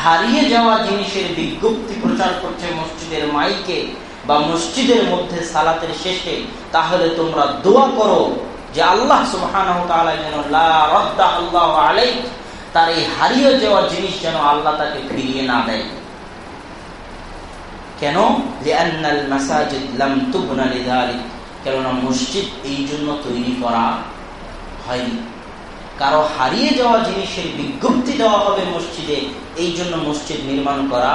হারিয়ে যাওয়া জিনিসের বিজ্ঞপ্তি প্রচার করছে মসজিদের মাইকে বা মসজিদের মধ্যে সালাতের শেষে, তাহলে তোমরা দোয়া করো যে আল্লাহ আলাই তার এই হারিয়ে যাওয়া জিনিস যেন আল্লাহ তাকে ফিরিয়ে না দেয়। কেন? কেননা মসজিদ এই জন্য তৈরি করা হয়নি। কারও হারিয়ে যাওয়া জিনিসের বিজ্ঞপ্তি দেওয়া হবে মসজিদে, এই জন্য মসজিদ নির্মাণ করা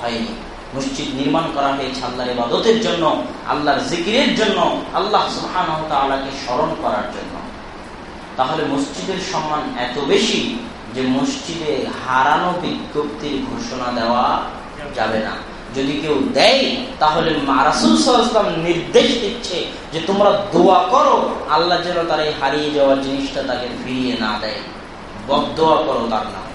হয়নি। মসজিদ নির্মাণ করা হয়েছে আল্লাহর ইবাদতের জন্য, আল্লাহর জিকিরের জন্য, আল্লাহ সুহানকে স্মরণ করার জন্য। তাহলে মসজিদের সম্মান এত বেশি যে মসজিদে হারানো বিজ্ঞপ্তির ঘোষণা দেওয়া যাবে না। যদি কেউ দেয়, তাহলে নির্দেশ দিচ্ছে যে তোমরা দোয়া করো, আল্লাহ যেন তার এই হারিয়ে যাওয়ার জিনিসটা তাকে ফিরিয়ে না দেয়। বদোয়া করো তার নামে।